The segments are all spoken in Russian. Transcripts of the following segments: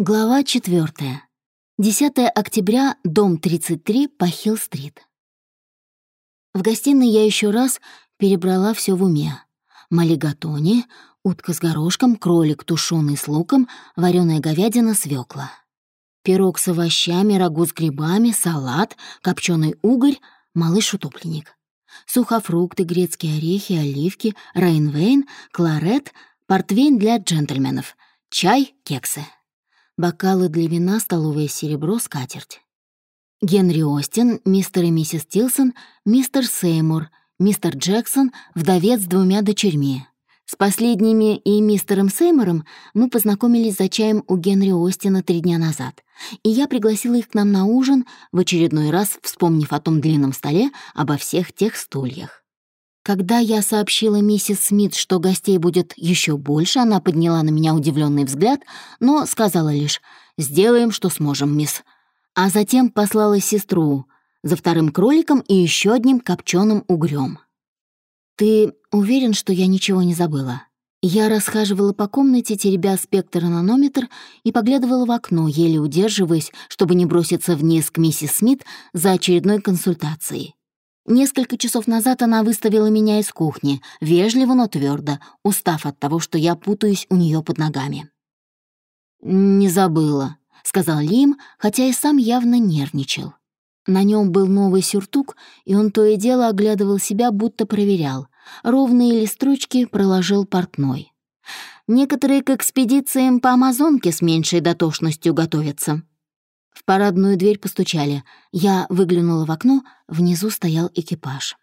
Глава 4. 10 октября, дом 33 по Хилл-стрит. В гостиной я еще раз перебрала все в уме. Малигатони, утка с горошком, кролик тушеный с луком, вареная говядина, свекла. Пирог с овощами, рагу с грибами, салат, копченый угорь, малыш-утопленник. Сухофрукты, грецкие орехи, оливки, рейнвейн, кларет, портвейн для джентльменов, чай, кексы бокалы для вина, столовое серебро, скатерть. Генри Остин, мистер и миссис Тилсон, мистер Сеймур, мистер Джексон, вдовец с двумя дочерьми. С последними и мистером Сеймуром мы познакомились за чаем у Генри Остина три дня назад, и я пригласила их к нам на ужин, в очередной раз вспомнив о том длинном столе, обо всех тех стульях. Когда я сообщила миссис Смит, что гостей будет еще больше, она подняла на меня удивленный взгляд, но сказала лишь «Сделаем, что сможем, мисс». А затем послала сестру за вторым кроликом и еще одним копченым угрём. «Ты уверен, что я ничего не забыла?» Я расхаживала по комнате, теребя спектр-нанометр, и поглядывала в окно, еле удерживаясь, чтобы не броситься вниз к миссис Смит за очередной консультацией. Несколько часов назад она выставила меня из кухни, вежливо, но твердо, устав от того, что я путаюсь у нее под ногами. «Не забыла», — сказал Лим, хотя и сам явно нервничал. На нем был новый сюртук, и он то и дело оглядывал себя, будто проверял. Ровные ли строчки проложил портной. Некоторые к экспедициям по Амазонке с меньшей дотошностью готовятся. В парадную дверь постучали. Я выглянула в окно, внизу стоял экипаж.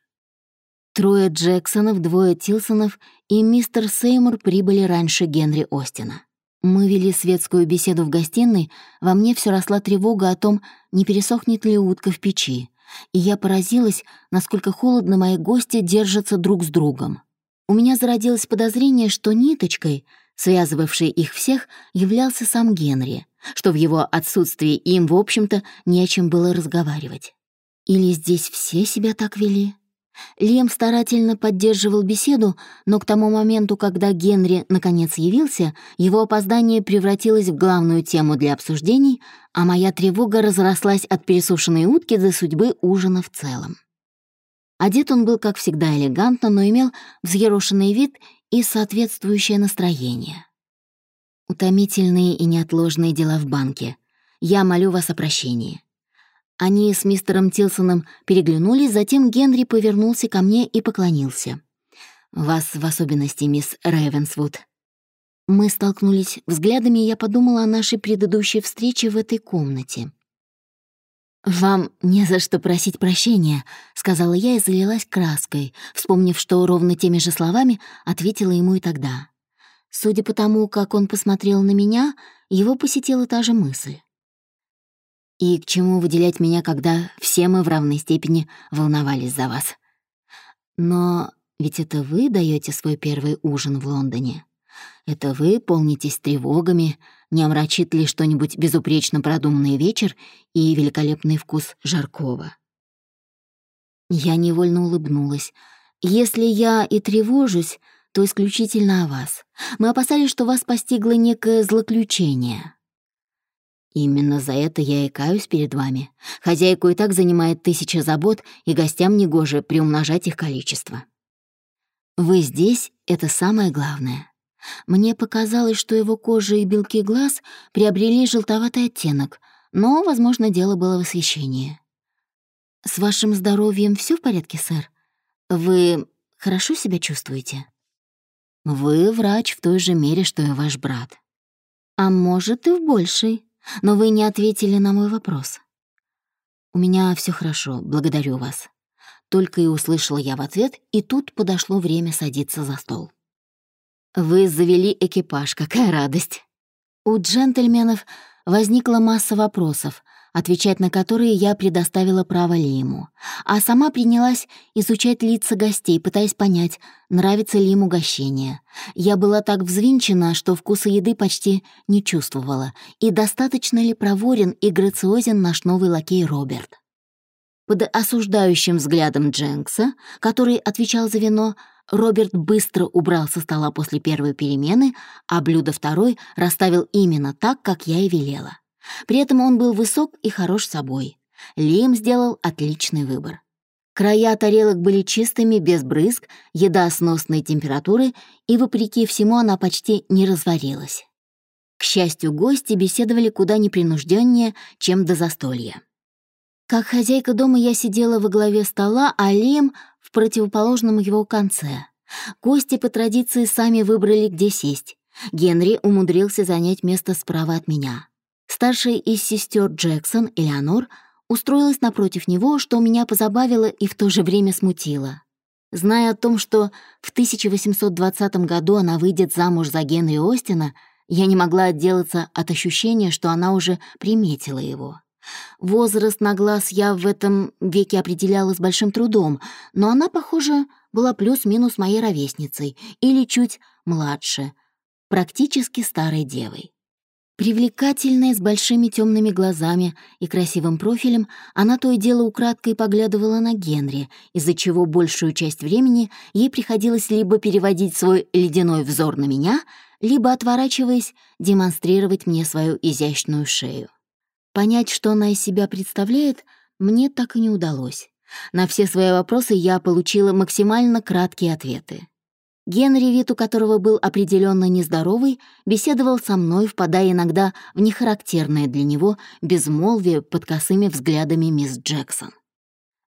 Трое Джексонов, двое Тилсонов и мистер Сеймур прибыли раньше Генри Остина. Мы вели светскую беседу в гостиной, во мне все росла тревога о том, не пересохнет ли утка в печи, и я поразилась, насколько холодно мои гости держатся друг с другом. У меня зародилось подозрение, что ниточкой, связывавшей их всех, являлся сам Генри — что в его отсутствии им, в общем-то, не о чем было разговаривать. Или здесь все себя так вели? Лем старательно поддерживал беседу, но к тому моменту, когда Генри наконец явился, его опоздание превратилось в главную тему для обсуждений, а моя тревога разрослась от пересушенной утки до судьбы ужина в целом. Одет он был, как всегда, элегантно, но имел взъерошенный вид и соответствующее настроение. Утомительные и неотложные дела в банке. Я молю вас о прощении». Они с мистером Тилсоном переглянулись, затем Генри повернулся ко мне и поклонился. «Вас в особенности, мисс Рейвенсвуд». Мы столкнулись взглядами, и я подумала о нашей предыдущей встрече в этой комнате. «Вам не за что просить прощения», — сказала я и залилась краской, вспомнив, что ровно теми же словами ответила ему и тогда. Судя по тому, как он посмотрел на меня, его посетила та же мысль. И к чему выделять меня, когда все мы в равной степени волновались за вас? Но ведь это вы даете свой первый ужин в Лондоне. Это вы полнитесь тревогами, не омрачит ли что-нибудь безупречно продуманный вечер и великолепный вкус жаркого. Я невольно улыбнулась. Если я и тревожусь, то исключительно о вас. Мы опасались, что вас постигло некое злоключение. Именно за это я и каюсь перед вами. Хозяйку и так занимает тысяча забот, и гостям негоже приумножать их количество. Вы здесь — это самое главное. Мне показалось, что его кожа и белки глаз приобрели желтоватый оттенок, но, возможно, дело было в освещении. «С вашим здоровьем все в порядке, сэр? Вы хорошо себя чувствуете?» Вы врач в той же мере, что и ваш брат. А может, и в большей. Но вы не ответили на мой вопрос. У меня все хорошо, благодарю вас. Только и услышала я в ответ, и тут подошло время садиться за стол. Вы завели экипаж, какая радость. У джентльменов возникла масса вопросов, отвечать на которые я предоставила право Лиму, а сама принялась изучать лица гостей, пытаясь понять, нравится ли им угощение. Я была так взвинчена, что вкуса еды почти не чувствовала, и достаточно ли проворен и грациозен наш новый лакей Роберт. Под осуждающим взглядом Дженкса, который отвечал за вино, Роберт быстро убрал со стола после первой перемены, а блюдо второй расставил именно так, как я и велела. При этом он был высок и хорош собой. Лим сделал отличный выбор. Края тарелок были чистыми, без брызг, еда сносной температуры, и, вопреки всему, она почти не разварилась. К счастью, гости беседовали куда непринужденнее, чем до застолья. Как хозяйка дома я сидела во главе стола, а Лим — в противоположном его конце. Гости по традиции сами выбрали, где сесть. Генри умудрился занять место справа от меня. Старшая из сестер Джексон, Элеонор, устроилась напротив него, что меня позабавило и в то же время смутило. Зная о том, что в 1820 году она выйдет замуж за Генри Остина, я не могла отделаться от ощущения, что она уже приметила его. Возраст на глаз я в этом веке определяла с большим трудом, но она, похоже, была плюс-минус моей ровесницей или чуть младше, практически старой девой. Привлекательная, с большими темными глазами и красивым профилем, она то и дело украдкой поглядывала на Генри, из-за чего большую часть времени ей приходилось либо переводить свой ледяной взор на меня, либо, отворачиваясь, демонстрировать мне свою изящную шею. Понять, что она из себя представляет, мне так и не удалось. На все свои вопросы я получила максимально краткие ответы. Генри, вид у которого был определенно нездоровый, беседовал со мной, впадая иногда в нехарактерное для него безмолвие под косыми взглядами мисс Джексон.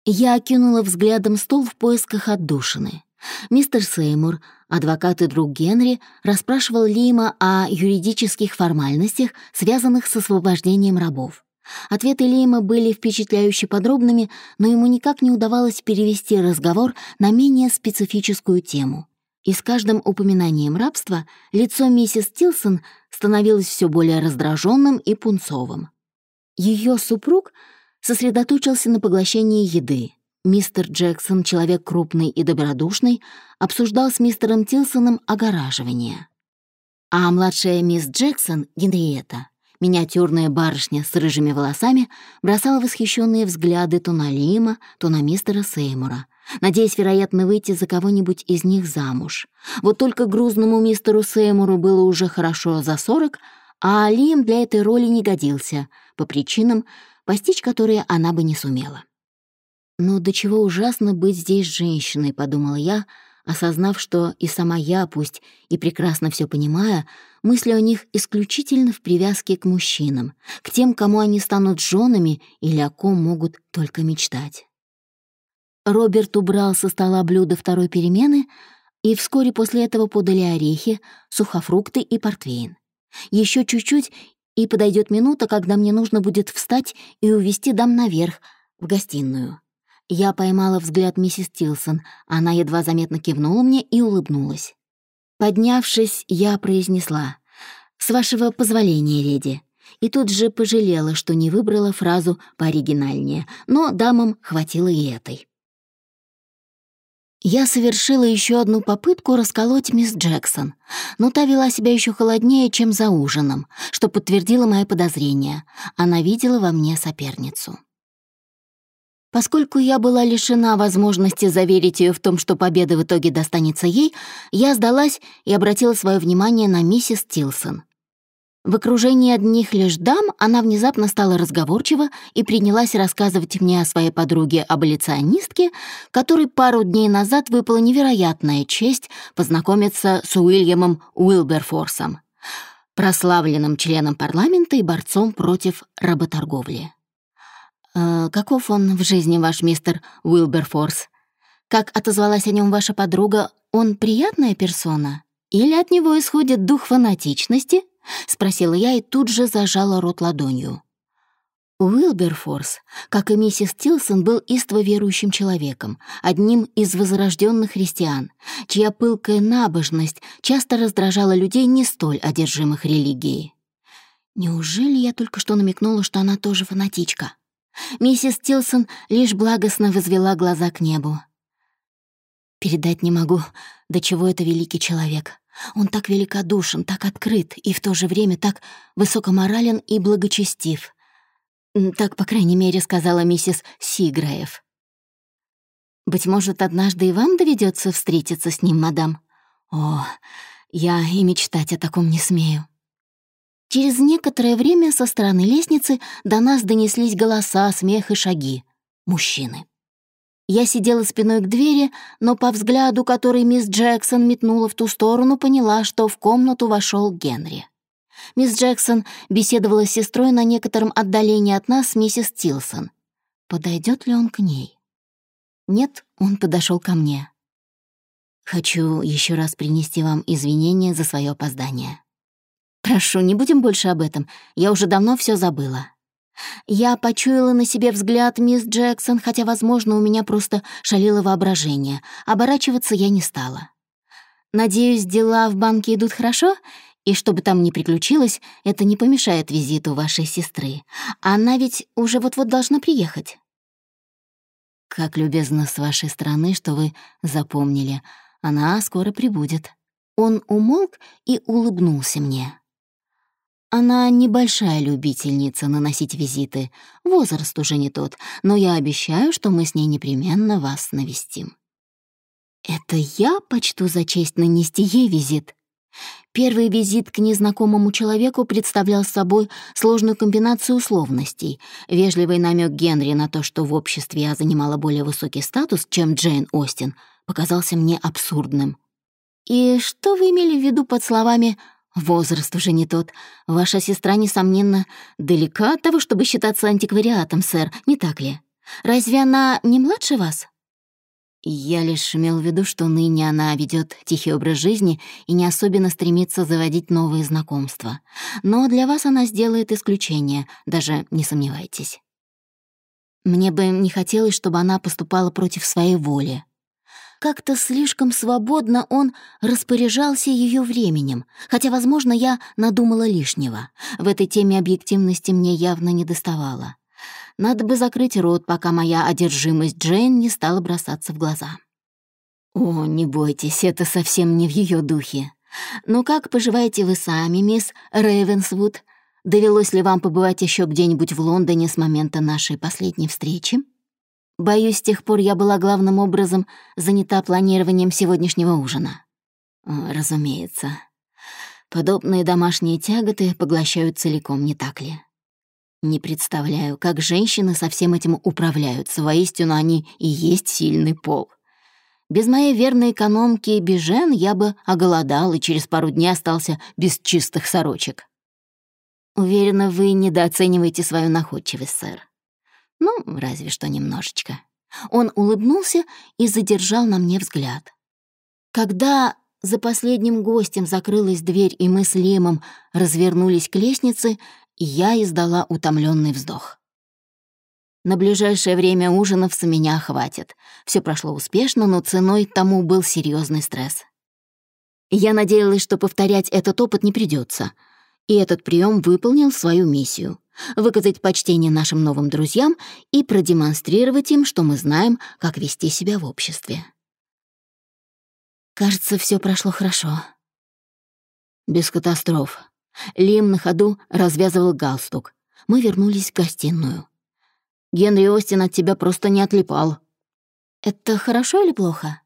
Я окинула взглядом стол в поисках отдушины. Мистер Сеймур, адвокат и друг Генри, расспрашивал Лима о юридических формальностях, связанных с освобождением рабов. Ответы Лейма были впечатляюще подробными, но ему никак не удавалось перевести разговор на менее специфическую тему. И с каждым упоминанием рабства лицо миссис Тилсон становилось все более раздраженным и пунцовым. Ее супруг сосредоточился на поглощении еды. Мистер Джексон, человек крупный и добродушный, обсуждал с мистером Тилсоном огораживание. А младшая мисс Джексон, Генриетта, Миниатюрная барышня с рыжими волосами бросала восхищенные взгляды то на Лима, то на мистера Сеймура, надеясь, вероятно, выйти за кого-нибудь из них замуж. Вот только грузному мистеру Сеймуру было уже хорошо за сорок, а Лим для этой роли не годился, по причинам, постичь которые она бы не сумела. «Ну, до чего ужасно быть здесь женщиной», — подумала я, — осознав, что и сама я, пусть и прекрасно все понимая, мыслю о них исключительно в привязке к мужчинам, к тем, кому они станут женами или о ком могут только мечтать. Роберт убрал со стола блюдо второй перемены, и вскоре после этого подали орехи, сухофрукты и портвейн. Еще чуть-чуть, и подойдет минута, когда мне нужно будет встать и увести дам наверх, в гостиную. Я поймала взгляд миссис Тилсон. Она едва заметно кивнула мне и улыбнулась. Поднявшись, я произнесла «С вашего позволения, леди». И тут же пожалела, что не выбрала фразу пооригинальнее, но дамам хватило и этой. Я совершила еще одну попытку расколоть мисс Джексон, но та вела себя еще холоднее, чем за ужином, что подтвердило мои подозрения. Она видела во мне соперницу. Поскольку я была лишена возможности заверить ее в том, что победа в итоге достанется ей, я сдалась и обратила свое внимание на миссис Тилсон. В окружении одних лишь дам она внезапно стала разговорчива и принялась рассказывать мне о своей подруге-аболиционистке, которой пару дней назад выпала невероятная честь познакомиться с Уильямом Уилберфорсом, прославленным членом парламента и борцом против работорговли. «Э, «Каков он в жизни, ваш мистер Уилберфорс? Как отозвалась о нем ваша подруга, он приятная персона? Или от него исходит дух фанатичности?» — спросила я и тут же зажала рот ладонью. Уилберфорс, как и миссис Тилсон, был истово верующим человеком, одним из возрожденных христиан, чья пылкая набожность часто раздражала людей не столь одержимых религией. Неужели я только что намекнула, что она тоже фанатичка? Миссис Тилсон лишь благостно возвела глаза к небу. «Передать не могу, до чего это великий человек. Он так великодушен, так открыт и в то же время так высокоморален и благочестив. Так, по крайней мере, сказала миссис Сиграев. Быть может, однажды и вам доведется встретиться с ним, мадам? О, я и мечтать о таком не смею. Через некоторое время со стороны лестницы до нас донеслись голоса, смех и шаги. Мужчины. Я сидела спиной к двери, но по взгляду, который мисс Джексон метнула в ту сторону, поняла, что в комнату вошел Генри. Мисс Джексон беседовала с сестрой на некотором отдалении от нас миссис Тилсон. Подойдет ли он к ней? Нет, он подошел ко мне. Хочу еще раз принести вам извинения за свое опоздание. Прошу, не будем больше об этом. Я уже давно все забыла. Я почуяла на себе взгляд мисс Джексон, хотя, возможно, у меня просто шалило воображение. Оборачиваться я не стала. Надеюсь, дела в банке идут хорошо, и что бы там ни приключилось, это не помешает визиту вашей сестры. Она ведь уже вот-вот должна приехать. Как любезно с вашей стороны, что вы запомнили. Она скоро прибудет. Он умолк и улыбнулся мне. Она небольшая любительница наносить визиты. Возраст уже не тот, но я обещаю, что мы с ней непременно вас навестим. Это я почту за честь нанести ей визит. Первый визит к незнакомому человеку представлял собой сложную комбинацию условностей. Вежливый намек Генри на то, что в обществе я занимала более высокий статус, чем Джейн Остин, показался мне абсурдным. «И что вы имели в виду под словами «возраст уже не тот»? Ваша сестра, несомненно, далека от того, чтобы считаться антиквариатом, сэр, не так ли? Разве она не младше вас?» Я лишь имел в виду, что ныне она ведет тихий образ жизни и не особенно стремится заводить новые знакомства. Но для вас она сделает исключение, даже не сомневайтесь. Мне бы не хотелось, чтобы она поступала против своей воли. Как-то слишком свободно он распоряжался ее временем, хотя, возможно, я надумала лишнего. В этой теме объективности мне явно не доставало. Надо бы закрыть рот, пока моя одержимость Джейн не стала бросаться в глаза. «О, не бойтесь, это совсем не в ее духе. Но как поживаете вы сами, мисс Рейвенсвуд? Довелось ли вам побывать еще где-нибудь в Лондоне с момента нашей последней встречи? Боюсь, с тех пор я была главным образом занята планированием сегодняшнего ужина. Разумеется. Подобные домашние тяготы поглощают целиком, не так ли? Не представляю, как женщины со всем этим управляются. Воистину, они и есть сильный пол. Без моей верной экономки Бежен я бы оголодал и через пару дней остался без чистых сорочек. Уверена, вы недооцениваете свою находчивость, сэр. Ну, разве что немножечко. Он улыбнулся и задержал на мне взгляд. Когда за последним гостем закрылась дверь, и мы с Лемом развернулись к лестнице, я издала утомленный вздох. На ближайшее время ужинов с меня хватит. Все прошло успешно, но ценой тому был серьезный стресс. Я надеялась, что повторять этот опыт не придется, и этот прием выполнил свою миссию — выказать почтение нашим новым друзьям и продемонстрировать им, что мы знаем, как вести себя в обществе. Кажется, все прошло хорошо. Без катастроф, Лим на ходу развязывал галстук. Мы вернулись в гостиную. «Генри Остин от тебя просто не отлипал». «Это хорошо или плохо?»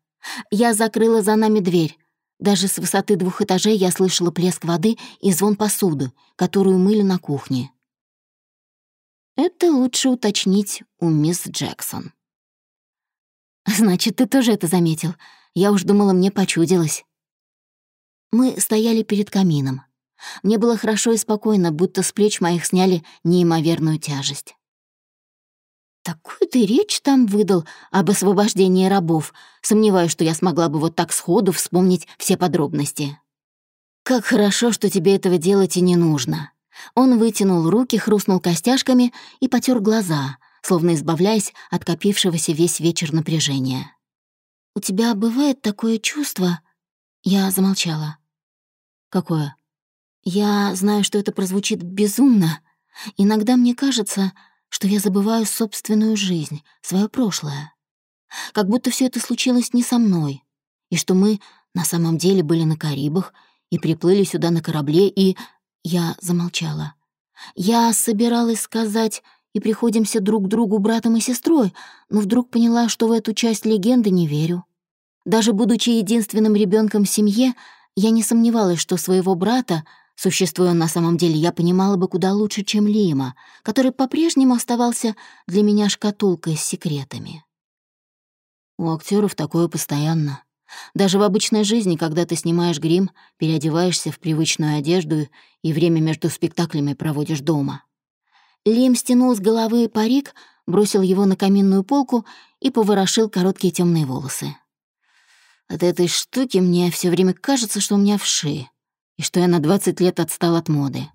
Я закрыла за нами дверь. Даже с высоты двух этажей я слышала плеск воды и звон посуды, которую мыли на кухне. Это лучше уточнить у мисс Джексон. «Значит, ты тоже это заметил. Я уж думала, мне почудилось». Мы стояли перед камином. Мне было хорошо и спокойно, будто с плеч моих сняли неимоверную тяжесть. Такую ты речь там выдал об освобождении рабов. Сомневаюсь, что я смогла бы вот так сходу вспомнить все подробности. Как хорошо, что тебе этого делать и не нужно. Он вытянул руки, хрустнул костяшками и потер глаза, словно избавляясь от копившегося весь вечер напряжения. «У тебя бывает такое чувство?» Я замолчала. «Какое?» Я знаю, что это прозвучит безумно. Иногда мне кажется, что я забываю собственную жизнь, свое прошлое. Как будто все это случилось не со мной, и что мы на самом деле были на Карибах и приплыли сюда на корабле, и... Я замолчала. Я собиралась сказать и приходимся друг другу братом и сестрой, но вдруг поняла, что в эту часть легенды не верю. Даже будучи единственным ребенком в семье, я не сомневалась, что своего брата, существуя на самом деле, я понимала бы куда лучше, чем Лима, который по-прежнему оставался для меня шкатулкой с секретами. У актеров такое постоянно. Даже в обычной жизни, когда ты снимаешь грим, переодеваешься в привычную одежду и время между спектаклями проводишь дома. Лим стянул с головы парик, бросил его на каминную полку и поворошил короткие темные волосы. От этой штуки мне все время кажется, что у меня вши, и что я на 20 лет отстал от моды.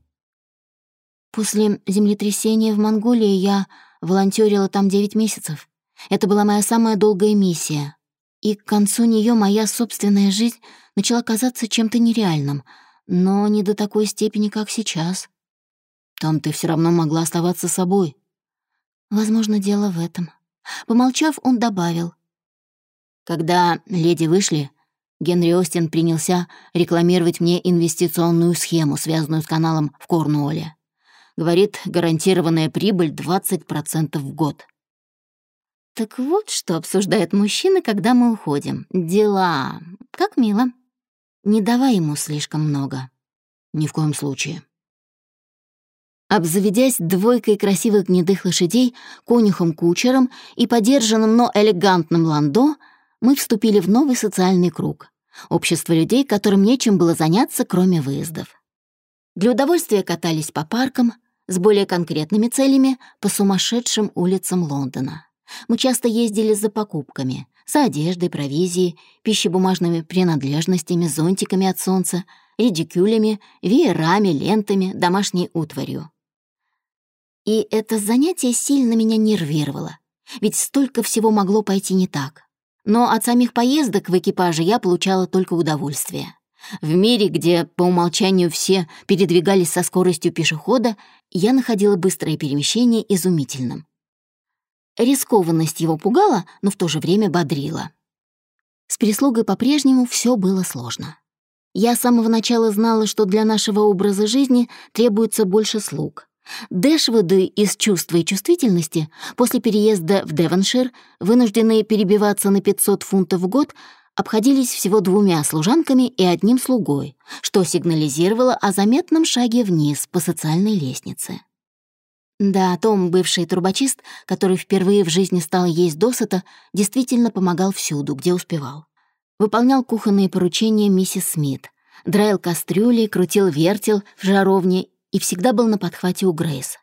После землетрясения в Монголии я волонтерила там 9 месяцев. Это была моя самая долгая миссия. И к концу нее моя собственная жизнь начала казаться чем-то нереальным, но не до такой степени, как сейчас. Там ты все равно могла оставаться собой. Возможно, дело в этом. Помолчав, он добавил. Когда леди вышли, Генри Остин принялся рекламировать мне инвестиционную схему, связанную с каналом в Корнуолле. Говорит, гарантированная прибыль 20% в год. Так вот, что обсуждают мужчины, когда мы уходим. Дела. Как мило. Не давай ему слишком много. Ни в коем случае. Обзаведясь двойкой красивых гнедых лошадей, конюхом-кучером и подержанным, но элегантным ландо, мы вступили в новый социальный круг — общество людей, которым нечем было заняться, кроме выездов. Для удовольствия катались по паркам, с более конкретными целями — по сумасшедшим улицам Лондона. Мы часто ездили за покупками, за одеждой, провизией, пищебумажными принадлежностями, зонтиками от солнца, редикюлями, веерами, лентами, домашней утварью. И это занятие сильно меня нервировало, ведь столько всего могло пойти не так. Но от самих поездок в экипаже я получала только удовольствие. В мире, где по умолчанию все передвигались со скоростью пешехода, я находила быстрое перемещение изумительным. Рискованность его пугала, но в то же время бодрила. С прислугой по-прежнему все было сложно. Я с самого начала знала, что для нашего образа жизни требуется больше слуг. Дэшвуды из чувства и чувствительности после переезда в Девоншир, вынужденные перебиваться на 500 фунтов в год, обходились всего двумя служанками и одним слугой, что сигнализировало о заметном шаге вниз по социальной лестнице. Да, Том, бывший трубочист, который впервые в жизни стал есть досыта, действительно помогал всюду, где успевал. Выполнял кухонные поручения миссис Смит, драил кастрюли, крутил вертел в жаровне и всегда был на подхвате у Грейс.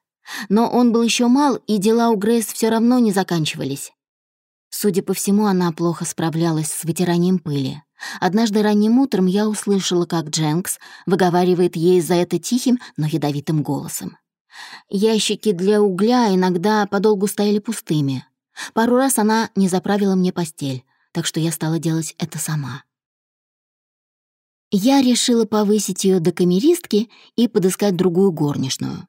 Но он был еще мал, и дела у Грейс все равно не заканчивались. Судя по всему, она плохо справлялась с вытиранием пыли. Однажды ранним утром я услышала, как Дженкс выговаривает ей за это тихим, но ядовитым голосом. Ящики для угля иногда подолгу стояли пустыми. Пару раз она не заправила мне постель, так что я стала делать это сама. Я решила повысить ее до камеристки и подыскать другую горничную.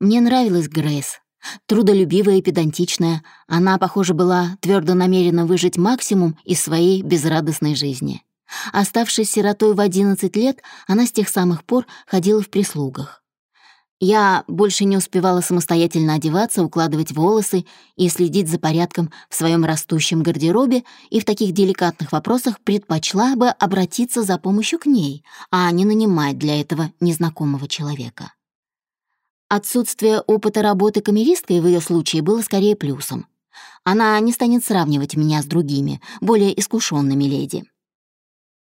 Мне нравилась Грейс. Трудолюбивая и педантичная, она, похоже, была твердо намерена выжить максимум из своей безрадостной жизни. Оставшись сиротой в 11 лет, она с тех самых пор ходила в прислугах. Я больше не успевала самостоятельно одеваться, укладывать волосы и следить за порядком в своем растущем гардеробе, и в таких деликатных вопросах предпочла бы обратиться за помощью к ней, а не нанимать для этого незнакомого человека. Отсутствие опыта работы камеристкой в ее случае было скорее плюсом. Она не станет сравнивать меня с другими, более искушенными леди.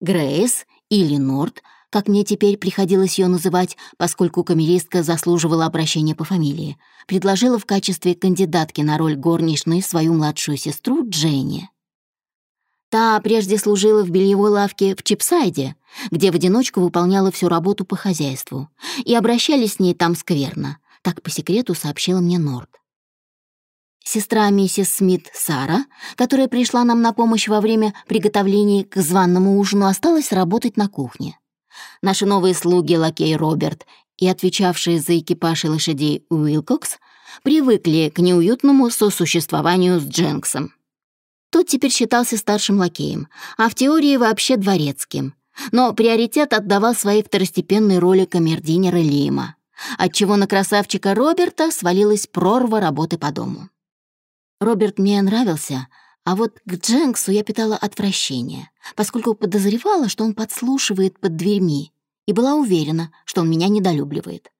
Грейс или Норт — как мне теперь приходилось ее называть, поскольку камеристка заслуживала обращения по фамилии, предложила в качестве кандидатки на роль горничной свою младшую сестру Дженни. Та прежде служила в бельевой лавке в Чипсайде, где в одиночку выполняла всю работу по хозяйству, и обращались с ней там скверно, так по секрету сообщила мне Норд. Сестра миссис Смит Сара, которая пришла нам на помощь во время приготовления к званному ужину, осталась работать на кухне. Наши новые слуги, лакей Роберт и отвечавшие за экипаж и лошадей Уилкокс, привыкли к неуютному сосуществованию с Дженксом. Тот теперь считался старшим лакеем, а в теории вообще дворецким. Но приоритет отдавал своей второстепенной роли камердинера Лима. отчего на красавчика Роберта свалилась прорва работы по дому. Роберт мне нравился, а вот к Дженксу я питала отвращение, поскольку подозревала, что он подслушивает под дверьми, и была уверена, что он меня недолюбливает.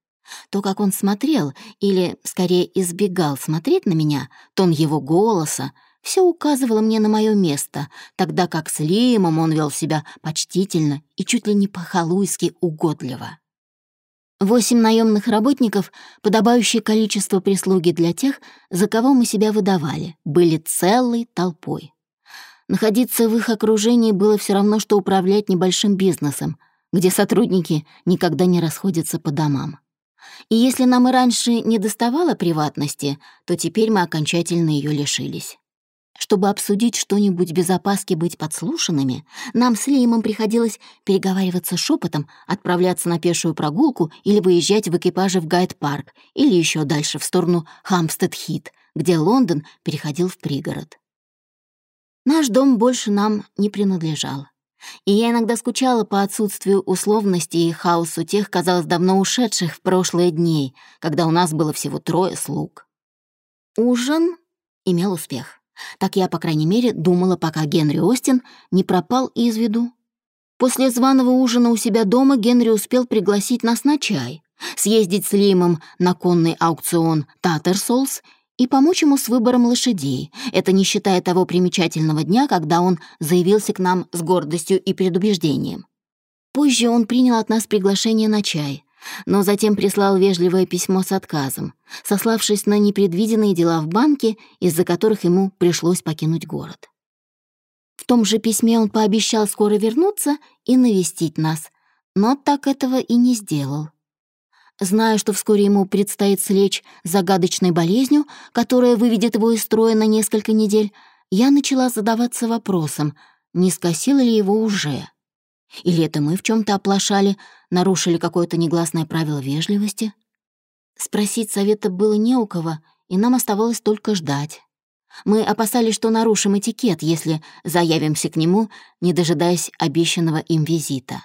То, как он смотрел, или, скорее, избегал смотреть на меня, тон его голоса, все указывало мне на мое место, тогда как с Лимом он вел себя почтительно и чуть ли не по-халуйски угодливо. Восемь наемных работников, подобающее количество прислуги для тех, за кого мы себя выдавали, были целой толпой. Находиться в их окружении было все равно, что управлять небольшим бизнесом, где сотрудники никогда не расходятся по домам. И если нам и раньше не доставало приватности, то теперь мы окончательно ее лишились. Чтобы обсудить что-нибудь без опаски быть подслушанными, нам с Леймом приходилось переговариваться шепотом, отправляться на пешую прогулку или выезжать в экипаже в Гайд-парк или еще дальше в сторону Хамстед-Хит, где Лондон переходил в пригород. Наш дом больше нам не принадлежал. И я иногда скучала по отсутствию условностей и хаосу тех, казалось, давно ушедших в прошлые дни, когда у нас было всего трое слуг. Ужин имел успех. Так я, по крайней мере, думала, пока Генри Остин не пропал из виду. После званого ужина у себя дома Генри успел пригласить нас на чай, съездить с Лимом на конный аукцион Таттерсолс и помочь ему с выбором лошадей. Это не считая того примечательного дня, когда он заявился к нам с гордостью и предубеждением. Позже он принял от нас приглашение на чай, но затем прислал вежливое письмо с отказом, сославшись на непредвиденные дела в банке, из-за которых ему пришлось покинуть город. В том же письме он пообещал скоро вернуться и навестить нас, но так этого и не сделал. Зная, что вскоре ему предстоит слечь загадочной болезнью, которая выведет его из строя на несколько недель, я начала задаваться вопросом, не скосило ли его уже. Или это мы в чем то оплошали, нарушили какое-то негласное правило вежливости? Спросить совета было не у кого, и нам оставалось только ждать. Мы опасались, что нарушим этикет, если заявимся к нему, не дожидаясь обещанного им визита.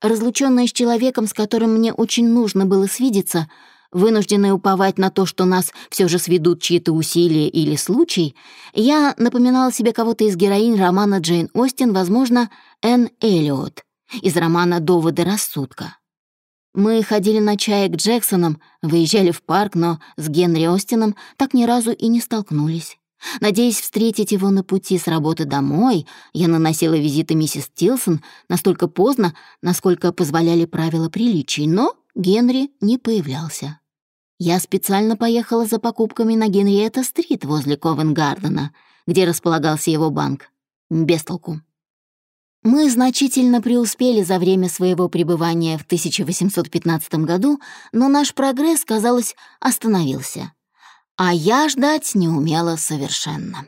Разлученная с человеком, с которым мне очень нужно было свидеться, вынужденная уповать на то, что нас все же сведут чьи-то усилия или случай, я напоминала себе кого-то из героинь романа Джейн Остин, возможно, Энн Эллиот, из романа «Доводы рассудка». Мы ходили на чай к Джексонам, выезжали в парк, но с Генри Остином так ни разу и не столкнулись. Надеясь встретить его на пути с работы домой, я наносила визиты миссис Тилсон настолько поздно, насколько позволяли правила приличий, но Генри не появлялся. Я специально поехала за покупками на Генриетта-стрит возле Ковенгардена, где располагался его банк. Без толку. Мы значительно преуспели за время своего пребывания в 1815 году, но наш прогресс, казалось, остановился. А я ждать не умела совершенно.